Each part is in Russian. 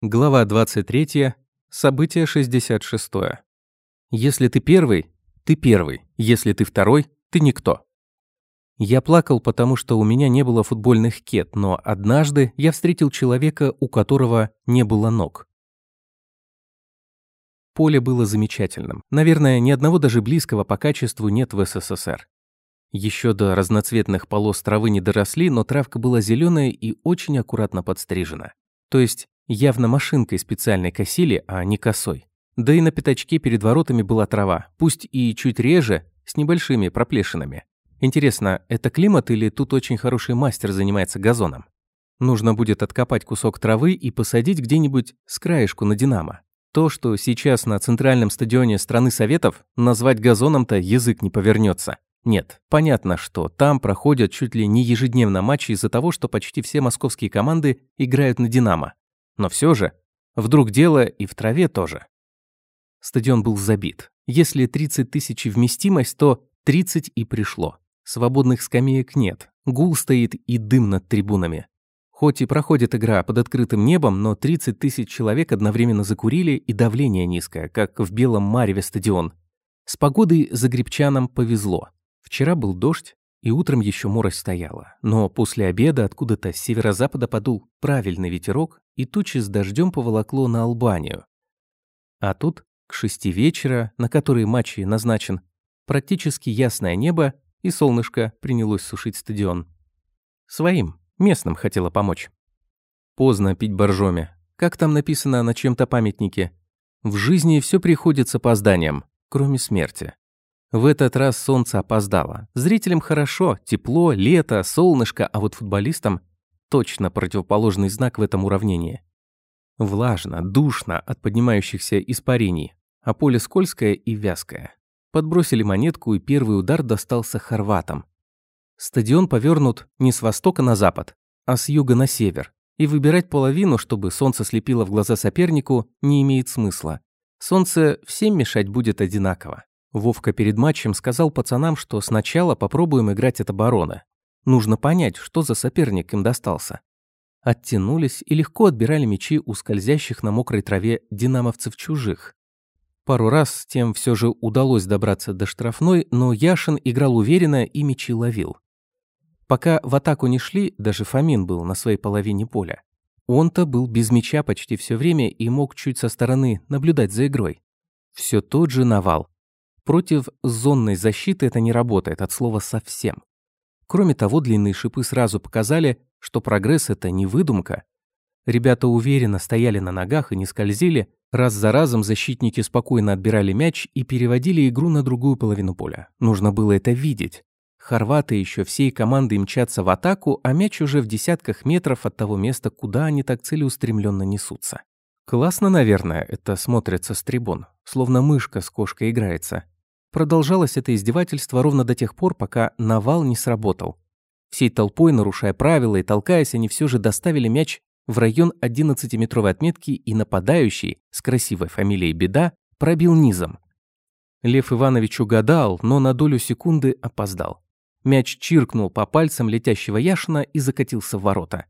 Глава 23. Событие 66. Если ты первый, ты первый. Если ты второй, ты никто. Я плакал, потому что у меня не было футбольных кет, но однажды я встретил человека, у которого не было ног. Поле было замечательным. Наверное, ни одного даже близкого по качеству нет в СССР. Еще до разноцветных полос травы не доросли, но травка была зеленая и очень аккуратно подстрижена. То есть Явно машинкой специальной косили, а не косой. Да и на пятачке перед воротами была трава, пусть и чуть реже, с небольшими проплешинами. Интересно, это климат или тут очень хороший мастер занимается газоном? Нужно будет откопать кусок травы и посадить где-нибудь с краешку на динамо. То, что сейчас на центральном стадионе страны Советов, назвать газоном-то язык не повернется. Нет, понятно, что там проходят чуть ли не ежедневно матчи из-за того, что почти все московские команды играют на «Динамо». Но все же, вдруг дело и в траве тоже. Стадион был забит. Если 30 тысяч вместимость, то 30 и пришло. Свободных скамеек нет. Гул стоит и дым над трибунами. Хоть и проходит игра под открытым небом, но 30 тысяч человек одновременно закурили и давление низкое, как в Белом Мареве стадион. С погодой загребчанам повезло. Вчера был дождь, и утром еще морось стояла. Но после обеда откуда-то с северо-запада подул правильный ветерок, и тучи с дождем поволокло на Албанию. А тут, к шести вечера, на который матч назначен, практически ясное небо, и солнышко принялось сушить стадион. Своим, местным хотела помочь. Поздно пить боржоми. Как там написано на чем-то памятнике? В жизни все приходит с опозданием, кроме смерти. В этот раз солнце опоздало. Зрителям хорошо, тепло, лето, солнышко, а вот футболистам точно противоположный знак в этом уравнении. Влажно, душно от поднимающихся испарений, а поле скользкое и вязкое. Подбросили монетку, и первый удар достался хорватам. Стадион повернут не с востока на запад, а с юга на север. И выбирать половину, чтобы солнце слепило в глаза сопернику, не имеет смысла. Солнце всем мешать будет одинаково. Вовка перед матчем сказал пацанам, что сначала попробуем играть от обороны, Нужно понять, что за соперник им достался. Оттянулись и легко отбирали мячи у скользящих на мокрой траве динамовцев чужих. Пару раз тем все же удалось добраться до штрафной, но Яшин играл уверенно и мячи ловил. Пока в атаку не шли, даже Фомин был на своей половине поля. Он-то был без мяча почти все время и мог чуть со стороны наблюдать за игрой. Все тот же навал. Против зонной защиты это не работает от слова совсем. Кроме того, длинные шипы сразу показали, что прогресс – это не выдумка. Ребята уверенно стояли на ногах и не скользили, раз за разом защитники спокойно отбирали мяч и переводили игру на другую половину поля. Нужно было это видеть. Хорваты еще всей командой мчатся в атаку, а мяч уже в десятках метров от того места, куда они так целеустремленно несутся. Классно, наверное, это смотрится с трибун, словно мышка с кошкой играется. Продолжалось это издевательство ровно до тех пор, пока навал не сработал. Всей толпой, нарушая правила и толкаясь, они все же доставили мяч в район 11-метровой отметки и нападающий, с красивой фамилией Беда, пробил низом. Лев Иванович угадал, но на долю секунды опоздал. Мяч чиркнул по пальцам летящего Яшина и закатился в ворота.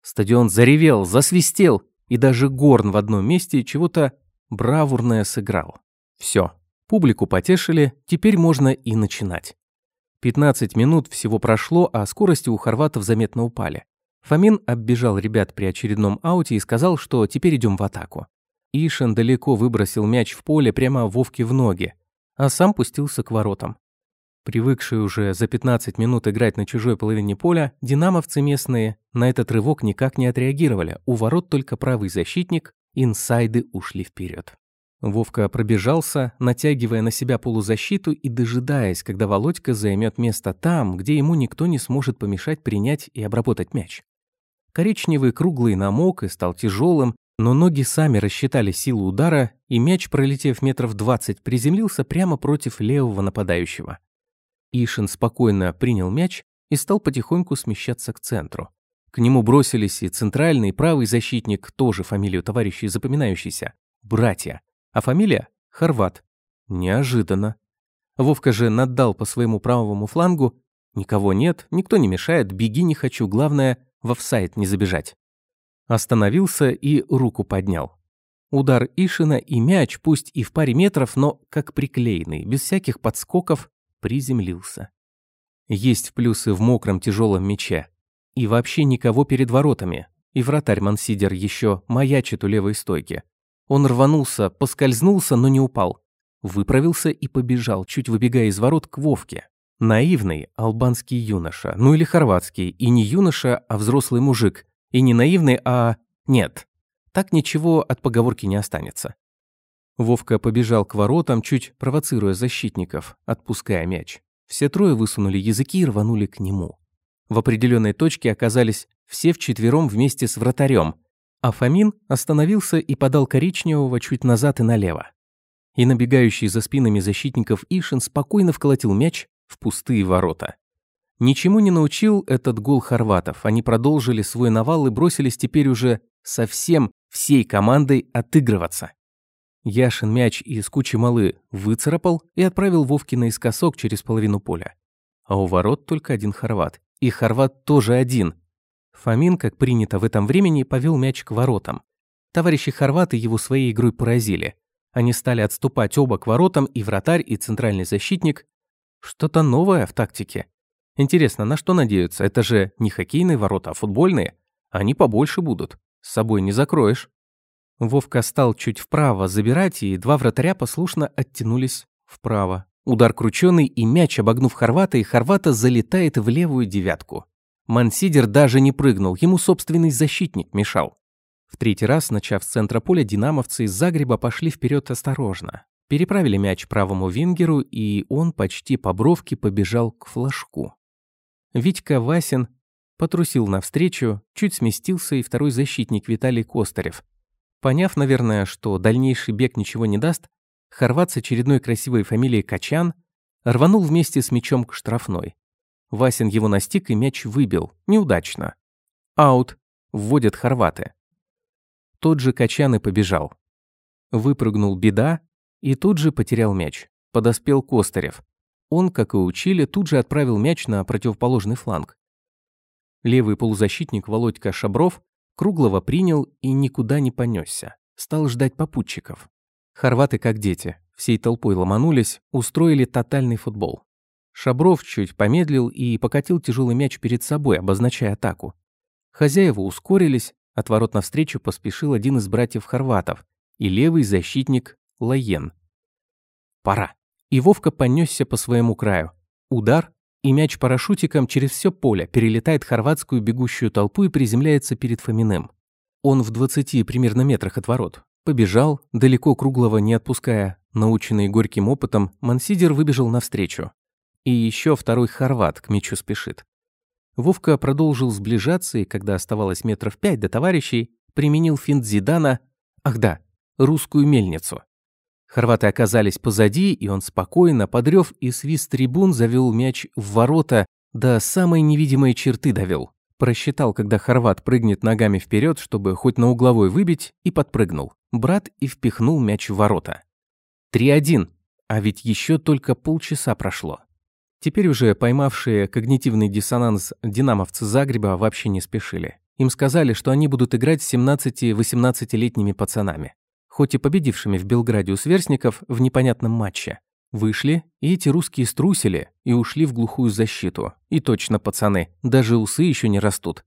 Стадион заревел, засвистел, и даже Горн в одном месте чего-то бравурное сыграл. Все, Публику потешили, теперь можно и начинать. 15 минут всего прошло, а скорости у хорватов заметно упали. Фомин оббежал ребят при очередном ауте и сказал, что теперь идем в атаку. Ишин далеко выбросил мяч в поле прямо Вовке в ноги, а сам пустился к воротам. Привыкшие уже за 15 минут играть на чужой половине поля, динамовцы местные на этот рывок никак не отреагировали. У ворот только правый защитник, инсайды ушли вперед. Вовка пробежался, натягивая на себя полузащиту и дожидаясь, когда Володька займет место там, где ему никто не сможет помешать принять и обработать мяч. Коричневый круглый намок и стал тяжелым, но ноги сами рассчитали силу удара, и мяч, пролетев метров двадцать, приземлился прямо против левого нападающего. Ишин спокойно принял мяч и стал потихоньку смещаться к центру. К нему бросились и центральный, и правый защитник, тоже фамилию товарищей запоминающийся, братья. А фамилия – Хорват. Неожиданно. Вовка же наддал по своему правому флангу. Никого нет, никто не мешает, беги не хочу, главное, в офсайд не забежать. Остановился и руку поднял. Удар Ишина и мяч, пусть и в паре метров, но как приклеенный, без всяких подскоков, приземлился. Есть плюсы в мокром тяжелом мяче. И вообще никого перед воротами. И вратарь Мансидер еще маячит у левой стойки. Он рванулся, поскользнулся, но не упал. Выправился и побежал, чуть выбегая из ворот к Вовке. Наивный албанский юноша, ну или хорватский, и не юноша, а взрослый мужик. И не наивный, а... нет. Так ничего от поговорки не останется. Вовка побежал к воротам, чуть провоцируя защитников, отпуская мяч. Все трое высунули языки и рванули к нему. В определенной точке оказались все вчетвером вместе с вратарем, а Фомин остановился и подал коричневого чуть назад и налево. И набегающий за спинами защитников Ишин спокойно вколотил мяч в пустые ворота. Ничему не научил этот гол хорватов. Они продолжили свой навал и бросились теперь уже совсем всей командой отыгрываться. Яшин мяч из кучи малы выцарапал и отправил Вовки наискосок через половину поля. А у ворот только один хорват. И хорват тоже один. Фомин, как принято в этом времени, повел мяч к воротам. Товарищи хорваты его своей игрой поразили. Они стали отступать оба к воротам, и вратарь, и центральный защитник. Что-то новое в тактике. Интересно, на что надеются? Это же не хоккейные ворота, а футбольные. Они побольше будут. С собой не закроешь. Вовка стал чуть вправо забирать, и два вратаря послушно оттянулись вправо. Удар крученый, и мяч, обогнув Хорвата, и Хорвата залетает в левую девятку. Мансидер даже не прыгнул, ему собственный защитник мешал. В третий раз, начав с центра поля, динамовцы из Загреба пошли вперед осторожно. Переправили мяч правому вингеру, и он почти по бровке побежал к флажку. Витька Васин потрусил навстречу, чуть сместился и второй защитник Виталий Костарев, Поняв, наверное, что дальнейший бег ничего не даст, хорват с очередной красивой фамилией Качан рванул вместе с мячом к штрафной. Васин его настиг и мяч выбил. Неудачно. Аут. Вводят хорваты. Тот же Качан и побежал. Выпрыгнул беда и тут же потерял мяч. Подоспел Костарев. Он, как и учили, тут же отправил мяч на противоположный фланг. Левый полузащитник Володька Шабров Круглого принял и никуда не понесся. Стал ждать попутчиков. Хорваты, как дети, всей толпой ломанулись, устроили тотальный футбол. Шабров чуть помедлил и покатил тяжелый мяч перед собой, обозначая атаку. Хозяева ускорились, от ворот навстречу поспешил один из братьев хорватов и левый защитник Лаен. Пора. И Вовка понесся по своему краю. Удар, и мяч парашютиком через все поле перелетает хорватскую бегущую толпу и приземляется перед Фоминым. Он в 20 примерно метрах от ворот. Побежал, далеко круглого не отпуская. Наученный горьким опытом, Мансидер выбежал навстречу. И еще второй хорват к мячу спешит. Вовка продолжил сближаться, и когда оставалось метров пять до товарищей, применил финт Зидана, ах да, русскую мельницу. Хорваты оказались позади, и он спокойно, подрев и свист трибун, завел мяч в ворота, до самой невидимой черты довел. Просчитал, когда хорват прыгнет ногами вперед, чтобы хоть на угловой выбить, и подпрыгнул. Брат и впихнул мяч в ворота. 3-1. А ведь еще только полчаса прошло. Теперь уже поймавшие когнитивный диссонанс динамовцы Загреба вообще не спешили. Им сказали, что они будут играть с 17-18-летними пацанами хоть и победившими в Белграде у сверстников в непонятном матче. Вышли, и эти русские струсили и ушли в глухую защиту. И точно, пацаны, даже усы еще не растут.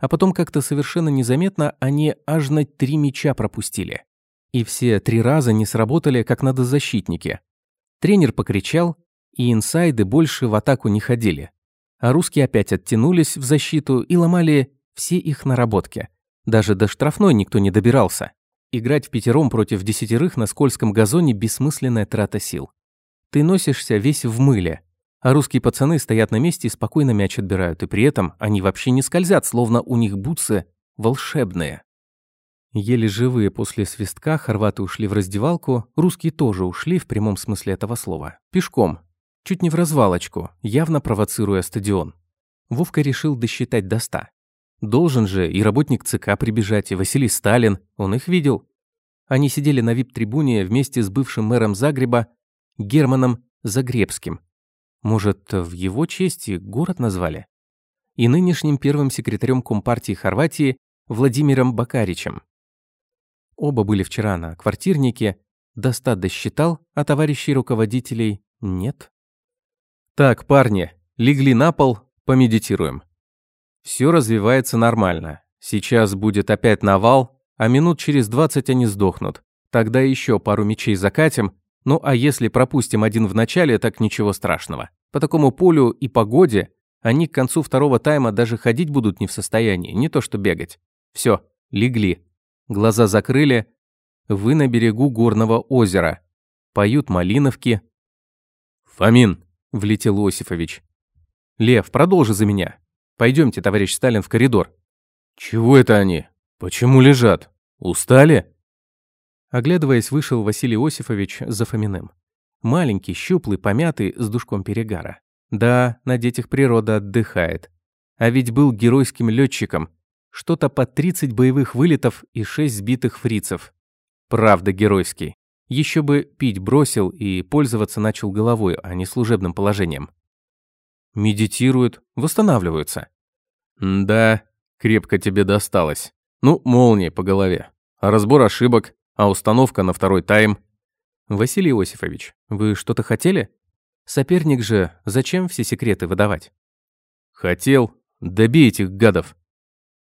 А потом как-то совершенно незаметно они аж на три мяча пропустили. И все три раза не сработали как надо защитники. Тренер покричал, и инсайды больше в атаку не ходили. А русские опять оттянулись в защиту и ломали все их наработки. Даже до штрафной никто не добирался. Играть в пятером против десятерых на скользком газоне – бессмысленная трата сил. Ты носишься весь в мыле, а русские пацаны стоят на месте и спокойно мяч отбирают, и при этом они вообще не скользят, словно у них бутсы волшебные. Еле живые после свистка хорваты ушли в раздевалку, русские тоже ушли в прямом смысле этого слова. Пешком. Чуть не в развалочку, явно провоцируя стадион. Вовка решил досчитать до ста. Должен же и работник ЦК прибежать, и Василий Сталин, он их видел. Они сидели на вип-трибуне вместе с бывшим мэром Загреба Германом Загребским. Может, в его честь город назвали? И нынешним первым секретарем Компартии Хорватии Владимиром Бакаричем. Оба были вчера на квартирнике. Достат досчитал, а товарищей руководителей нет. Так, парни, легли на пол, помедитируем. Все развивается нормально. Сейчас будет опять навал, а минут через 20 они сдохнут. Тогда еще пару мечей закатим, ну а если пропустим один в начале, так ничего страшного. По такому полю и погоде они к концу второго тайма даже ходить будут не в состоянии, не то что бегать. Все, легли. Глаза закрыли. Вы на берегу горного озера. Поют малиновки. «Фомин!» – влетел Осифович. «Лев, продолжи за меня. Пойдемте, товарищ Сталин, в коридор». «Чего это они? Почему лежат? Устали?» Оглядываясь, вышел Василий Осифович за Фоминым. Маленький, щуплый, помятый, с душком перегара. Да, на детях природа отдыхает. А ведь был геройским летчиком. Что-то по 30 боевых вылетов и 6 сбитых фрицев. Правда, геройский. Еще бы пить бросил и пользоваться начал головой, а не служебным положением. Медитируют, восстанавливаются. Да, крепко тебе досталось. Ну, молнией по голове. А разбор ошибок, а установка на второй тайм. Василий Иосифович, вы что-то хотели? Соперник же, зачем все секреты выдавать? Хотел. Добей этих гадов.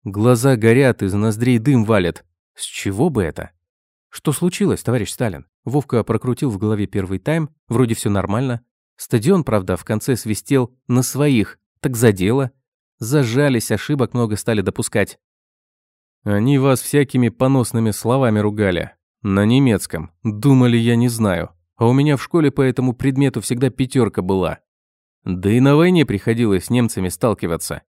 Глаза горят, из ноздрей дым валит. С чего бы это? Что случилось, товарищ Сталин? Вовка прокрутил в голове первый тайм, вроде все нормально. Стадион, правда, в конце свистел на своих, так задело. Зажались, ошибок много стали допускать. Они вас всякими поносными словами ругали. На немецком. Думали, я не знаю. А у меня в школе по этому предмету всегда пятерка была. Да и на войне приходилось с немцами сталкиваться.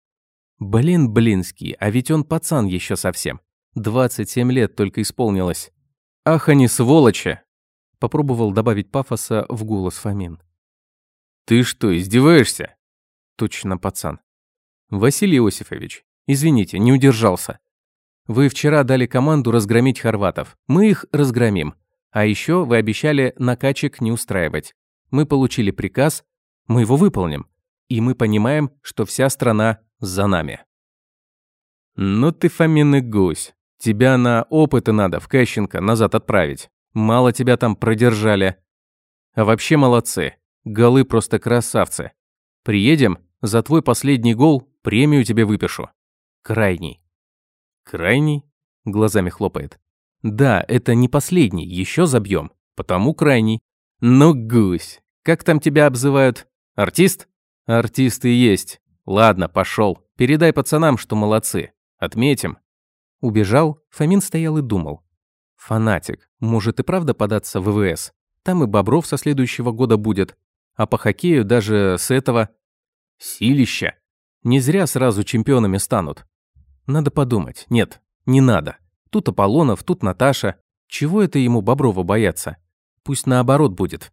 Блин, Блинский, а ведь он пацан еще совсем. 27 лет только исполнилось. Ах, они сволочи! Попробовал добавить пафоса в голос Фомин. Ты что, издеваешься? Точно, пацан. Василий Иосифович, извините, не удержался. Вы вчера дали команду разгромить хорватов. Мы их разгромим. А еще вы обещали накачек не устраивать. Мы получили приказ, мы его выполним. И мы понимаем, что вся страна за нами. Ну ты, Фомин гусь. Тебя на опыты надо в Кащенко назад отправить. Мало тебя там продержали. А вообще молодцы. Голы просто красавцы. Приедем, за твой последний гол премию тебе выпишу. Крайний. Крайний? Глазами хлопает. Да, это не последний, еще забьем. Потому крайний. Ну, гусь, как там тебя обзывают? Артист? Артисты есть. Ладно, пошел. Передай пацанам, что молодцы. Отметим. Убежал, Фомин стоял и думал. Фанатик, может и правда податься в ВВС? Там и Бобров со следующего года будет. А по хоккею даже с этого... Силища. Не зря сразу чемпионами станут. Надо подумать. Нет, не надо. Тут Аполлонов, тут Наташа. Чего это ему Боброва бояться? Пусть наоборот будет.